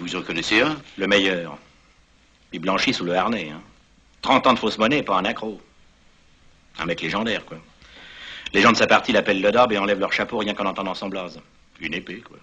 vous en connaissez un? Le meilleur. Il blanchit sous le harnais. Hein. 30 ans de fausse monnaie, pas un accro. Un mec légendaire, quoi. Les gens de sa partie l'appellent le dabe et enlèvent leur chapeau rien qu'en entendant son blaze. Une épée, quoi.